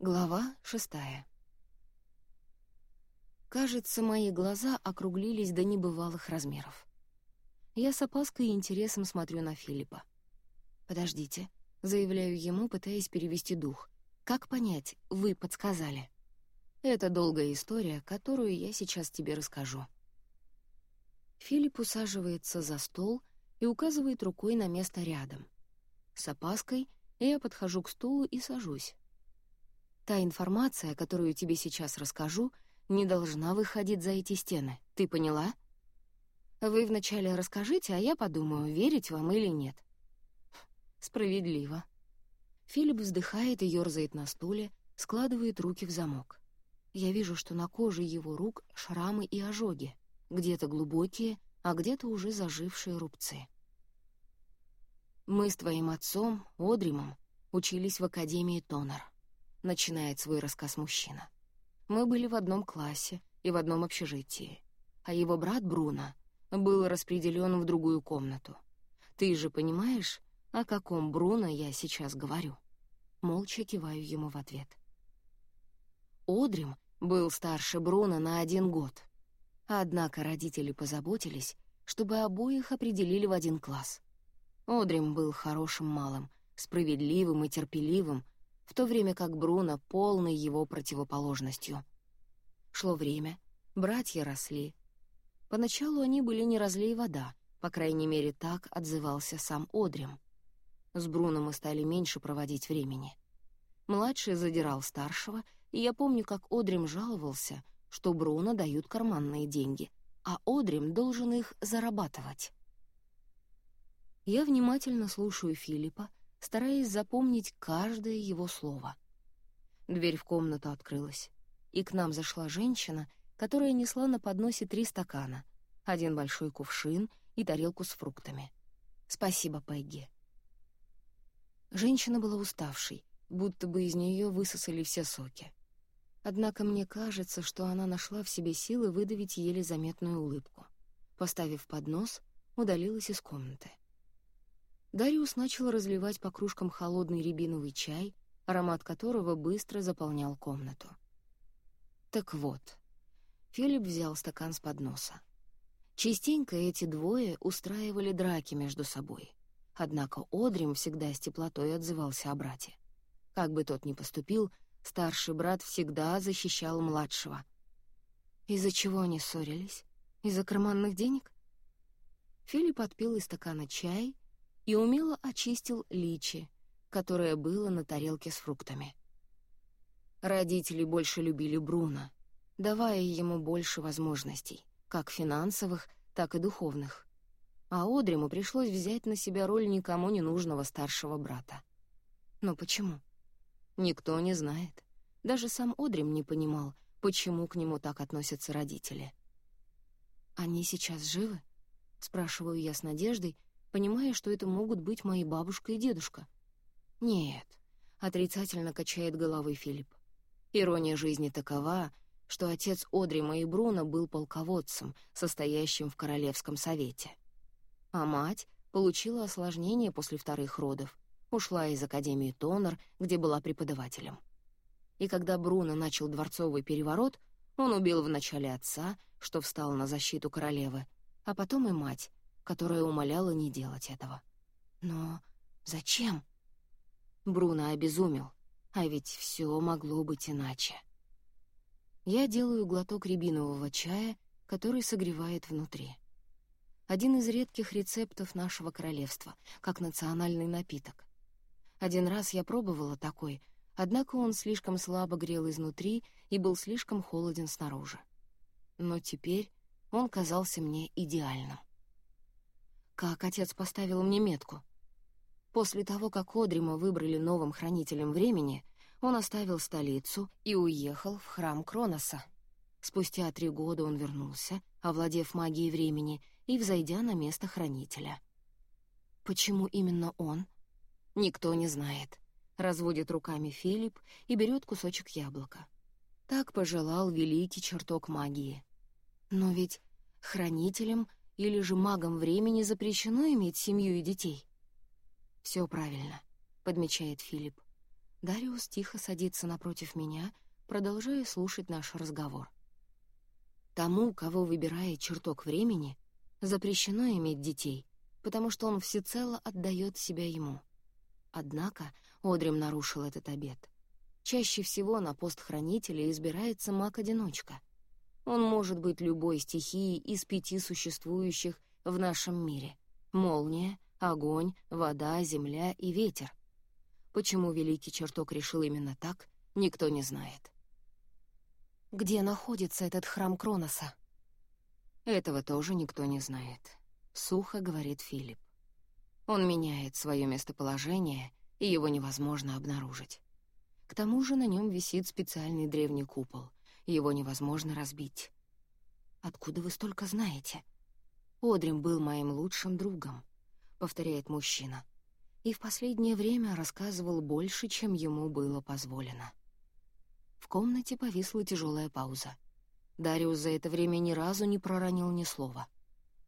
Глава шестая. Кажется, мои глаза округлились до небывалых размеров. Я с опаской и интересом смотрю на Филиппа. «Подождите», — заявляю ему, пытаясь перевести дух. «Как понять, вы подсказали?» «Это долгая история, которую я сейчас тебе расскажу». Филипп усаживается за стол и указывает рукой на место рядом. С опаской я подхожу к стулу и сажусь. Та информация, которую тебе сейчас расскажу, не должна выходить за эти стены. Ты поняла? Вы вначале расскажите, а я подумаю, верить вам или нет. Справедливо. Филипп вздыхает и ёрзает на стуле, складывает руки в замок. Я вижу, что на коже его рук шрамы и ожоги, где-то глубокие, а где-то уже зажившие рубцы. Мы с твоим отцом, Одримом, учились в Академии Тонер начинает свой рассказ мужчина. Мы были в одном классе и в одном общежитии, а его брат Бруно был распределен в другую комнату. Ты же понимаешь, о каком Бруно я сейчас говорю?» Молча киваю ему в ответ. Одрим был старше Бруно на один год. Однако родители позаботились, чтобы обоих определили в один класс. Одрим был хорошим малым, справедливым и терпеливым, в то время как Бруно — полной его противоположностью. Шло время, братья росли. Поначалу они были не разлей вода, по крайней мере, так отзывался сам Одрим. С Бруно мы стали меньше проводить времени. Младший задирал старшего, и я помню, как Одрим жаловался, что Бруно дают карманные деньги, а Одрим должен их зарабатывать. Я внимательно слушаю Филиппа, стараясь запомнить каждое его слово. Дверь в комнату открылась, и к нам зашла женщина, которая несла на подносе три стакана, один большой кувшин и тарелку с фруктами. «Спасибо, Пегги». Женщина была уставшей, будто бы из нее высосали все соки. Однако мне кажется, что она нашла в себе силы выдавить еле заметную улыбку. Поставив поднос, удалилась из комнаты. Дариус начал разливать по кружкам холодный рябиновый чай, аромат которого быстро заполнял комнату. Так вот, Филипп взял стакан с подноса. Частенько эти двое устраивали драки между собой. Однако Одрим всегда с теплотой отзывался о брате. Как бы тот ни поступил, старший брат всегда защищал младшего. Из-за чего они ссорились? Из-за карманных денег? Филипп отпил из стакана чай и умело очистил личи, которое было на тарелке с фруктами. Родители больше любили Бруно, давая ему больше возможностей, как финансовых, так и духовных. А Одриму пришлось взять на себя роль никому не нужного старшего брата. Но почему? Никто не знает. Даже сам Одрим не понимал, почему к нему так относятся родители. «Они сейчас живы?» — спрашиваю я с надеждой, понимая, что это могут быть мои бабушка и дедушка. «Нет», — отрицательно качает головой Филипп. Ирония жизни такова, что отец Одрима и Бруно был полководцем, состоящим в Королевском совете. А мать получила осложнение после вторых родов, ушла из Академии Тонер, где была преподавателем. И когда Бруно начал дворцовый переворот, он убил вначале отца, что встал на защиту королевы, а потом и мать, которая умоляла не делать этого. Но зачем? Бруно обезумел, а ведь все могло быть иначе. Я делаю глоток рябинового чая, который согревает внутри. Один из редких рецептов нашего королевства, как национальный напиток. Один раз я пробовала такой, однако он слишком слабо грел изнутри и был слишком холоден снаружи. Но теперь он казался мне идеальным как отец поставил мне метку. После того, как Одрима выбрали новым хранителем времени, он оставил столицу и уехал в храм Кроноса. Спустя три года он вернулся, овладев магией времени и взойдя на место хранителя. Почему именно он? Никто не знает. Разводит руками Филипп и берет кусочек яблока. Так пожелал великий чертог магии. Но ведь хранителем или же магам времени запрещено иметь семью и детей? Все правильно, подмечает Филипп. Дариус тихо садится напротив меня, продолжая слушать наш разговор. Тому, кого выбирает чертог времени, запрещено иметь детей, потому что он всецело отдает себя ему. Однако Одрим нарушил этот обет. Чаще всего на пост хранителя избирается маг-одиночка. Он может быть любой стихией из пяти существующих в нашем мире — молния, огонь, вода, земля и ветер. Почему Великий Чертог решил именно так, никто не знает. Где находится этот храм Кроноса? Этого тоже никто не знает. Сухо говорит Филипп. Он меняет свое местоположение, и его невозможно обнаружить. К тому же на нем висит специальный древний купол. Его невозможно разбить. «Откуда вы столько знаете?» «Одрим был моим лучшим другом», — повторяет мужчина. И в последнее время рассказывал больше, чем ему было позволено. В комнате повисла тяжелая пауза. Дариус за это время ни разу не проронил ни слова.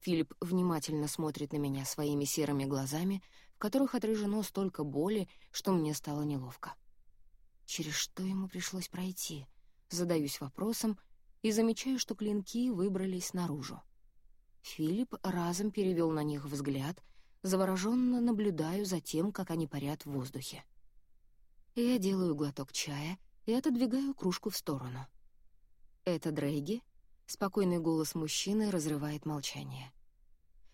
Филипп внимательно смотрит на меня своими серыми глазами, в которых отражено столько боли, что мне стало неловко. Через что ему пришлось пройти? Задаюсь вопросом и замечаю, что клинки выбрались наружу. Филипп разом перевел на них взгляд, завороженно наблюдаю за тем, как они парят в воздухе. Я делаю глоток чая и отодвигаю кружку в сторону. «Это Дрейги?» — спокойный голос мужчины разрывает молчание.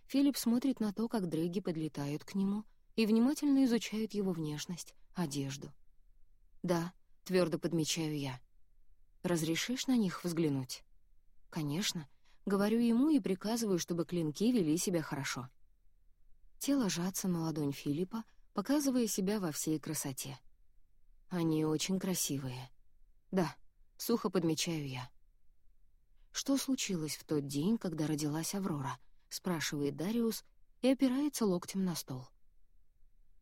Филипп смотрит на то, как Дрейги подлетают к нему и внимательно изучают его внешность, одежду. «Да», — твердо подмечаю я. «Разрешишь на них взглянуть?» «Конечно», — говорю ему и приказываю, чтобы клинки вели себя хорошо. Те ложатся на ладонь Филиппа, показывая себя во всей красоте. Они очень красивые. Да, сухо подмечаю я. «Что случилось в тот день, когда родилась Аврора?» — спрашивает Дариус и опирается локтем на стол.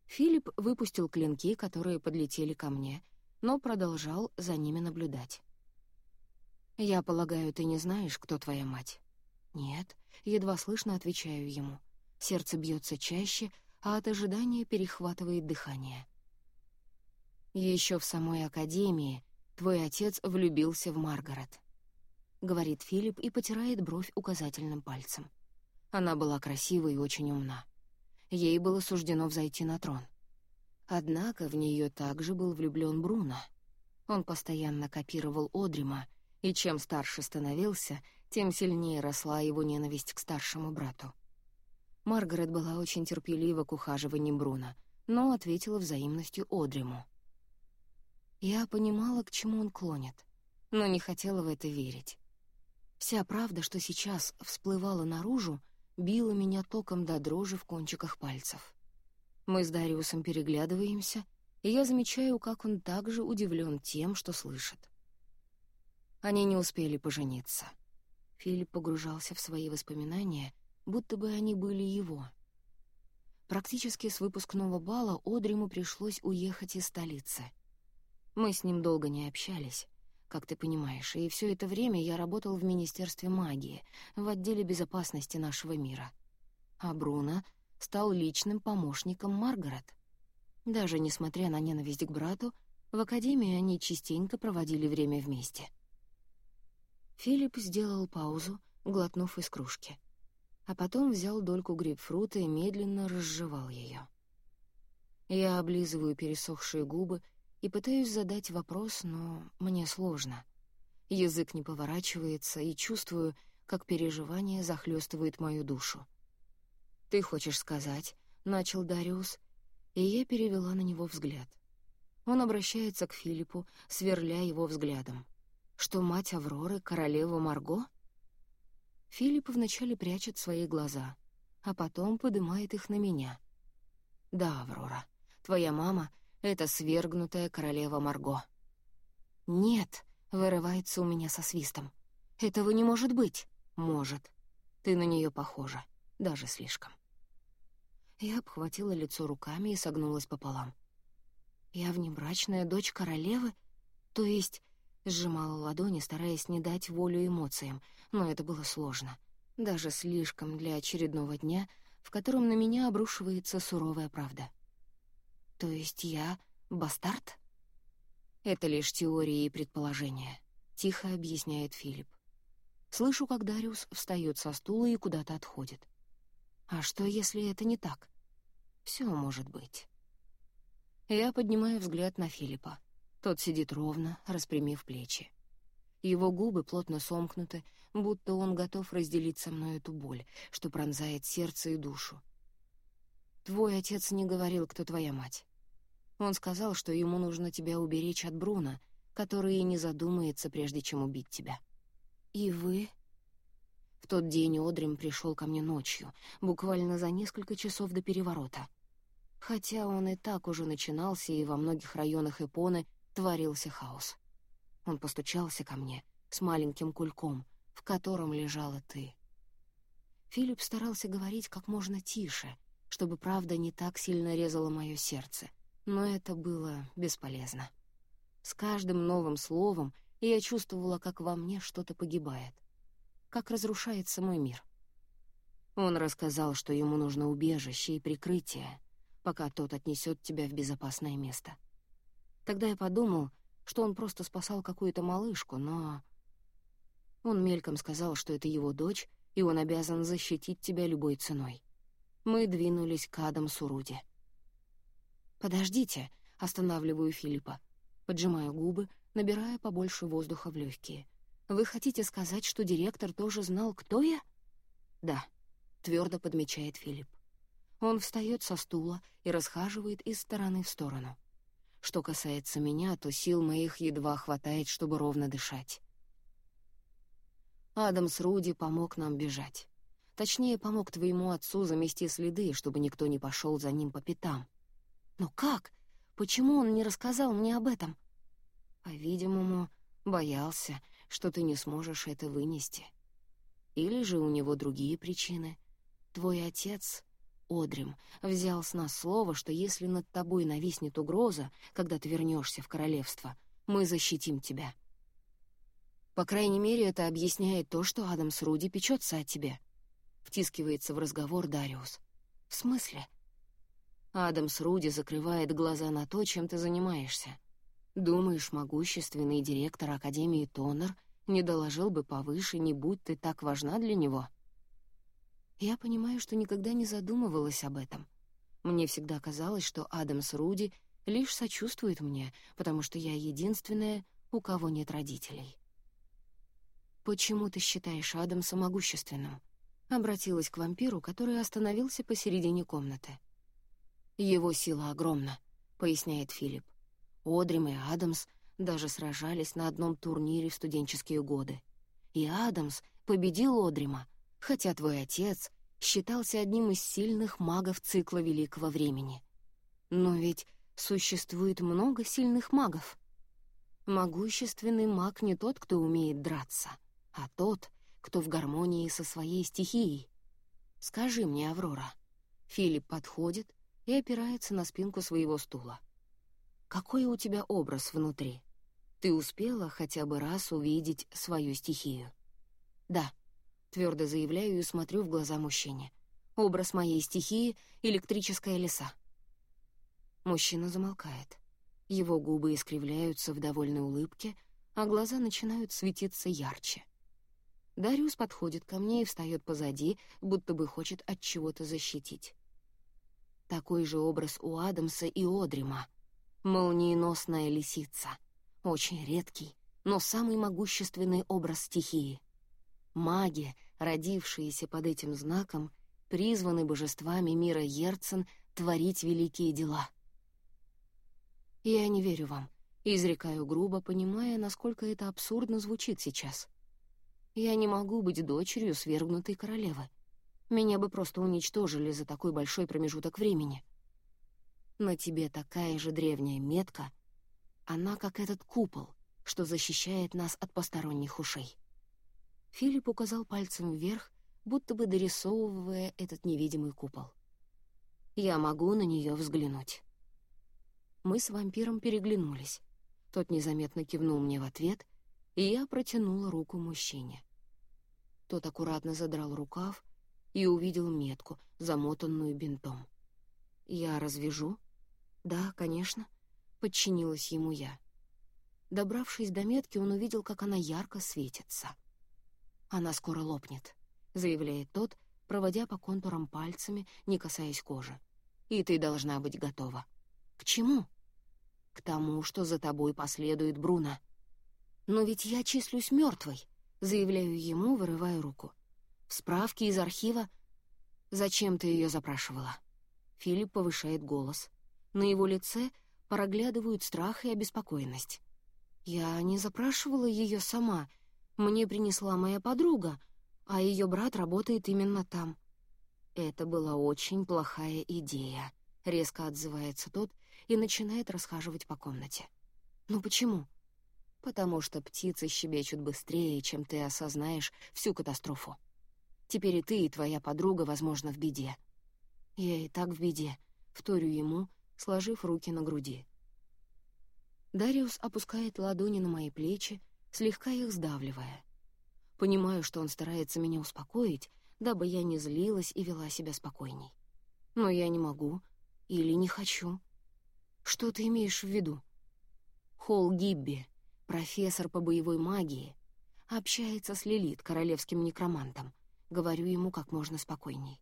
Филипп выпустил клинки, которые подлетели ко мне, но продолжал за ними наблюдать. «Я полагаю, ты не знаешь, кто твоя мать?» «Нет», — едва слышно отвечаю ему. Сердце бьется чаще, а от ожидания перехватывает дыхание. Еще в самой академии твой отец влюбился в Маргарет», — говорит Филипп и потирает бровь указательным пальцем. Она была красива и очень умна. Ей было суждено взойти на трон. Однако в нее также был влюблен Бруно. Он постоянно копировал Одрима, и чем старше становился, тем сильнее росла его ненависть к старшему брату. Маргарет была очень терпелива к ухаживаниям Бруно, но ответила взаимностью Одриму. Я понимала, к чему он клонит, но не хотела в это верить. Вся правда, что сейчас всплывала наружу, била меня током до дрожи в кончиках пальцев. Мы с Дариусом переглядываемся, и я замечаю, как он также удивлен тем, что слышит. Они не успели пожениться. Филипп погружался в свои воспоминания — будто бы они были его. Практически с выпускного бала Одриму пришлось уехать из столицы. Мы с ним долго не общались, как ты понимаешь, и все это время я работал в Министерстве магии, в отделе безопасности нашего мира. А Бруно стал личным помощником Маргарет. Даже несмотря на ненависть к брату, в академии они частенько проводили время вместе. Филипп сделал паузу, глотнув из кружки а потом взял дольку грейпфрута и медленно разжевал ее. Я облизываю пересохшие губы и пытаюсь задать вопрос, но мне сложно. Язык не поворачивается, и чувствую, как переживание захлестывает мою душу. «Ты хочешь сказать?» — начал Дариус, и я перевела на него взгляд. Он обращается к Филиппу, сверля его взглядом. «Что мать Авроры — королева Марго?» Филипп вначале прячет свои глаза, а потом поднимает их на меня. «Да, Аврора, твоя мама — это свергнутая королева Марго». «Нет», — вырывается у меня со свистом. «Этого не может быть». «Может. Ты на нее похожа. Даже слишком». Я обхватила лицо руками и согнулась пополам. «Я внебрачная дочь королевы? То есть Сжимала ладони, стараясь не дать волю эмоциям, но это было сложно. Даже слишком для очередного дня, в котором на меня обрушивается суровая правда. «То есть я бастард?» Это лишь теории и предположения, — тихо объясняет Филипп. Слышу, как Дариус встает со стула и куда-то отходит. А что, если это не так? Все может быть. Я поднимаю взгляд на Филиппа. Тот сидит ровно, распрямив плечи. Его губы плотно сомкнуты, будто он готов разделить со мной эту боль, что пронзает сердце и душу. «Твой отец не говорил, кто твоя мать. Он сказал, что ему нужно тебя уберечь от Бруна, который и не задумается, прежде чем убить тебя. И вы...» В тот день Одрим пришел ко мне ночью, буквально за несколько часов до переворота. Хотя он и так уже начинался, и во многих районах Эпоны творился хаос. Он постучался ко мне с маленьким кульком, в котором лежала ты. Филипп старался говорить как можно тише, чтобы правда не так сильно резала мое сердце, но это было бесполезно. С каждым новым словом я чувствовала, как во мне что-то погибает, как разрушается мой мир. Он рассказал, что ему нужно убежище и прикрытие, пока тот отнесет тебя в безопасное место. Тогда я подумал, что он просто спасал какую-то малышку, но... Он мельком сказал, что это его дочь, и он обязан защитить тебя любой ценой. Мы двинулись к Адам Суруди. «Подождите», — останавливаю Филиппа. Поджимаю губы, набирая побольше воздуха в легкие. «Вы хотите сказать, что директор тоже знал, кто я?» «Да», — твердо подмечает Филипп. Он встает со стула и расхаживает из стороны в сторону. Что касается меня, то сил моих едва хватает, чтобы ровно дышать. Адамс Руди помог нам бежать. Точнее, помог твоему отцу замести следы, чтобы никто не пошел за ним по пятам. Но как? Почему он не рассказал мне об этом? По-видимому, боялся, что ты не сможешь это вынести. Или же у него другие причины. Твой отец Одрим взял с нас слово, что если над тобой нависнет угроза, когда ты вернешься в королевство, мы защитим тебя. По крайней мере, это объясняет то, что Адамс Руди печется о тебе. Втискивается в разговор Дариус. В смысле? Адамс Руди закрывает глаза на то, чем ты занимаешься. Думаешь, могущественный директор Академии Тонер не доложил бы повыше, не будь ты так важна для него?» Я понимаю, что никогда не задумывалась об этом. Мне всегда казалось, что Адамс Руди лишь сочувствует мне, потому что я единственная, у кого нет родителей. «Почему ты считаешь Адамса могущественным?» Обратилась к вампиру, который остановился посередине комнаты. «Его сила огромна», — поясняет Филипп. Одрим и Адамс даже сражались на одном турнире в студенческие годы. И Адамс победил Одрима, хотя твой отец считался одним из сильных магов цикла Великого Времени. Но ведь существует много сильных магов. Могущественный маг не тот, кто умеет драться, а тот, кто в гармонии со своей стихией. Скажи мне, Аврора. Филипп подходит и опирается на спинку своего стула. Какой у тебя образ внутри? Ты успела хотя бы раз увидеть свою стихию? Да, Твердо заявляю и смотрю в глаза мужчине. Образ моей стихии — электрическая леса. Мужчина замолкает. Его губы искривляются в довольной улыбке, а глаза начинают светиться ярче. Дариус подходит ко мне и встает позади, будто бы хочет от чего-то защитить. Такой же образ у Адамса и Одрима. Молниеносная лисица. Очень редкий, но самый могущественный образ стихии. Маги, родившиеся под этим знаком, призваны божествами мира Ерцен творить великие дела. Я не верю вам, изрекаю грубо, понимая, насколько это абсурдно звучит сейчас. Я не могу быть дочерью свергнутой королевы. Меня бы просто уничтожили за такой большой промежуток времени. На тебе такая же древняя метка, она как этот купол, что защищает нас от посторонних ушей. Филипп указал пальцем вверх, будто бы дорисовывая этот невидимый купол. «Я могу на нее взглянуть». Мы с вампиром переглянулись. Тот незаметно кивнул мне в ответ, и я протянула руку мужчине. Тот аккуратно задрал рукав и увидел метку, замотанную бинтом. «Я развяжу?» «Да, конечно», — подчинилась ему я. Добравшись до метки, он увидел, как она ярко светится. «Она скоро лопнет», — заявляет тот, проводя по контурам пальцами, не касаясь кожи. «И ты должна быть готова». «К чему?» «К тому, что за тобой последует Бруно». «Но ведь я числюсь мертвой», — заявляю ему, вырывая руку. «В справке из архива...» «Зачем ты ее запрашивала?» Филипп повышает голос. На его лице проглядывают страх и обеспокоенность. «Я не запрашивала ее сама. Мне принесла моя подруга, а ее брат работает именно там». «Это была очень плохая идея», — резко отзывается тот и начинает расхаживать по комнате. «Ну почему?» «Потому что птицы щебечут быстрее, чем ты осознаешь всю катастрофу. Теперь и ты, и твоя подруга, возможно, в беде». «Я и так в беде», — вторю ему, сложив руки на груди. Дариус опускает ладони на мои плечи, слегка их сдавливая. Понимаю, что он старается меня успокоить, дабы я не злилась и вела себя спокойней. Но я не могу или не хочу. Что ты имеешь в виду? Холл Гибби, профессор по боевой магии, общается с Лилит, королевским некромантом. Говорю ему как можно спокойней.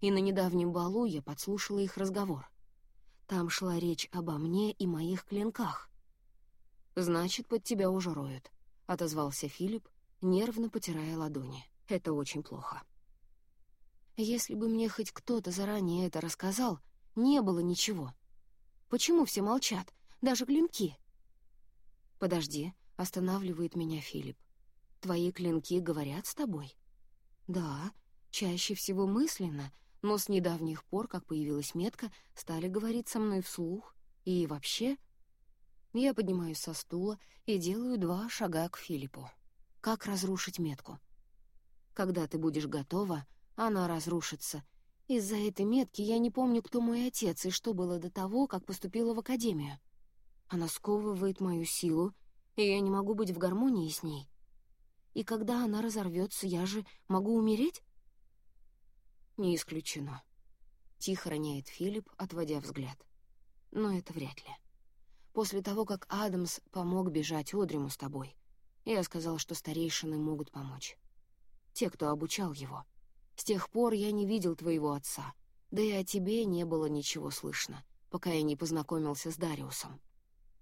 И на недавнем балу я подслушала их разговор. Там шла речь обо мне и моих клинках. «Значит, под тебя уже роют», — отозвался Филипп, нервно потирая ладони. «Это очень плохо». Если бы мне хоть кто-то заранее это рассказал, не было ничего. Почему все молчат, даже клинки? «Подожди», — останавливает меня Филипп. «Твои клинки говорят с тобой?» «Да, чаще всего мысленно, но с недавних пор, как появилась метка, стали говорить со мной вслух. И вообще...» Я поднимаюсь со стула и делаю два шага к Филиппу. Как разрушить метку? Когда ты будешь готова, она разрушится. Из-за этой метки я не помню, кто мой отец и что было до того, как поступила в академию. Она сковывает мою силу, и я не могу быть в гармонии с ней. И когда она разорвется, я же могу умереть? Не исключено. Тихо роняет Филипп, отводя взгляд. Но это вряд ли. После того, как Адамс помог бежать Одриму с тобой, я сказал, что старейшины могут помочь. Те, кто обучал его. С тех пор я не видел твоего отца, да и о тебе не было ничего слышно, пока я не познакомился с Дариусом.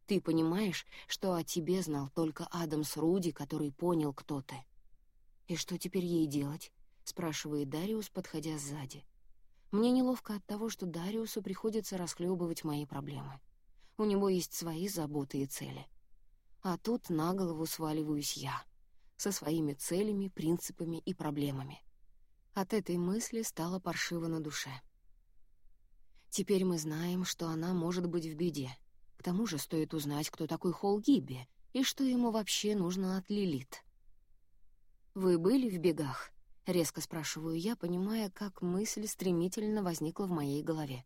Ты понимаешь, что о тебе знал только Адамс Руди, который понял, кто ты. И что теперь ей делать? — спрашивает Дариус, подходя сзади. Мне неловко от того, что Дариусу приходится расхлебывать мои проблемы. У него есть свои заботы и цели. А тут на голову сваливаюсь я, со своими целями, принципами и проблемами. От этой мысли стало паршиво на душе. Теперь мы знаем, что она может быть в беде. К тому же стоит узнать, кто такой Холл и что ему вообще нужно от Лилит. «Вы были в бегах?» — резко спрашиваю я, понимая, как мысль стремительно возникла в моей голове.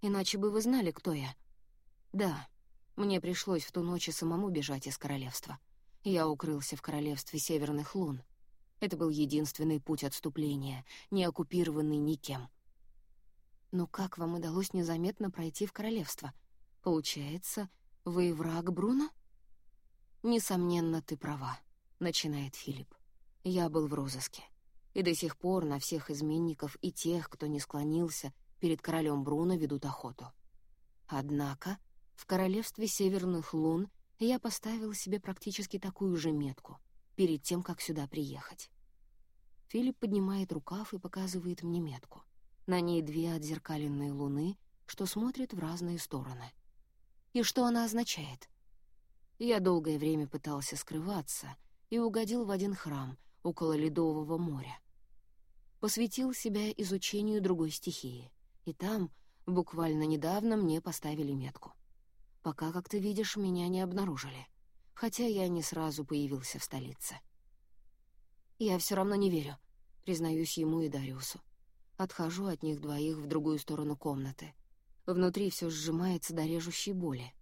«Иначе бы вы знали, кто я». Да, мне пришлось в ту ночь и самому бежать из королевства. Я укрылся в королевстве Северных Лун. Это был единственный путь отступления, не оккупированный никем. Но как вам удалось незаметно пройти в королевство? Получается, вы враг Бруно? Несомненно, ты права, начинает Филипп. Я был в розыске. И до сих пор на всех изменников и тех, кто не склонился, перед королем Бруно ведут охоту. Однако в королевстве Северных Лун я поставил себе практически такую же метку перед тем, как сюда приехать. Филипп поднимает рукав и показывает мне метку. На ней две отзеркаленные луны, что смотрят в разные стороны. И что она означает? Я долгое время пытался скрываться и угодил в один храм около Ледового моря. Посвятил себя изучению другой стихии, и там, буквально недавно, мне поставили метку пока, как ты видишь, меня не обнаружили, хотя я не сразу появился в столице. Я все равно не верю, признаюсь ему и Дариусу. Отхожу от них двоих в другую сторону комнаты. Внутри все сжимается до режущей боли.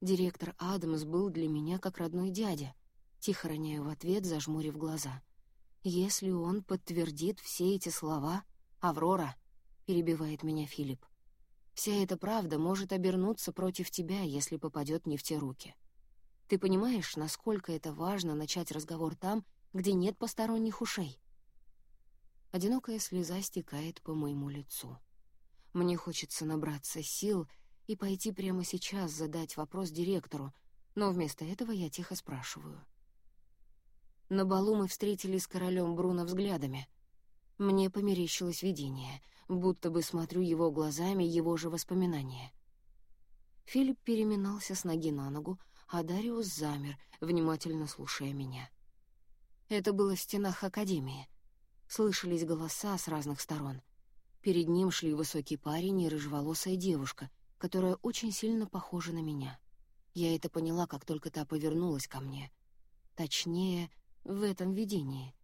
Директор Адамс был для меня как родной дядя. Тихо роняю в ответ, зажмурив глаза. Если он подтвердит все эти слова... «Аврора!» — перебивает меня Филипп. Вся эта правда может обернуться против тебя, если попадет не в те руки. Ты понимаешь, насколько это важно начать разговор там, где нет посторонних ушей?» Одинокая слеза стекает по моему лицу. Мне хочется набраться сил и пойти прямо сейчас задать вопрос директору, но вместо этого я тихо спрашиваю. На балу мы встретились с королем Бруно взглядами. Мне померещилось видение, будто бы смотрю его глазами его же воспоминания. Филипп переминался с ноги на ногу, а Дариус замер, внимательно слушая меня. Это было в стенах Академии. Слышались голоса с разных сторон. Перед ним шли высокий парень и рыжеволосая девушка, которая очень сильно похожа на меня. Я это поняла, как только та повернулась ко мне. Точнее, в этом видении.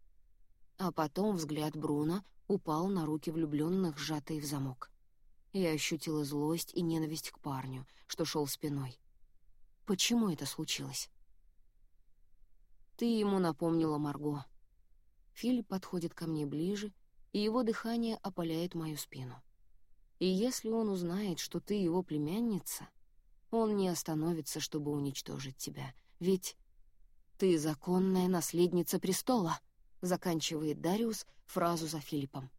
А потом взгляд Бруно упал на руки влюбленных, сжатые в замок. Я ощутила злость и ненависть к парню, что шел спиной. Почему это случилось? Ты ему напомнила Марго. Филипп подходит ко мне ближе, и его дыхание опаляет мою спину. И если он узнает, что ты его племянница, он не остановится, чтобы уничтожить тебя, ведь ты законная наследница престола, заканчивает Дариус фразу за Филиппом.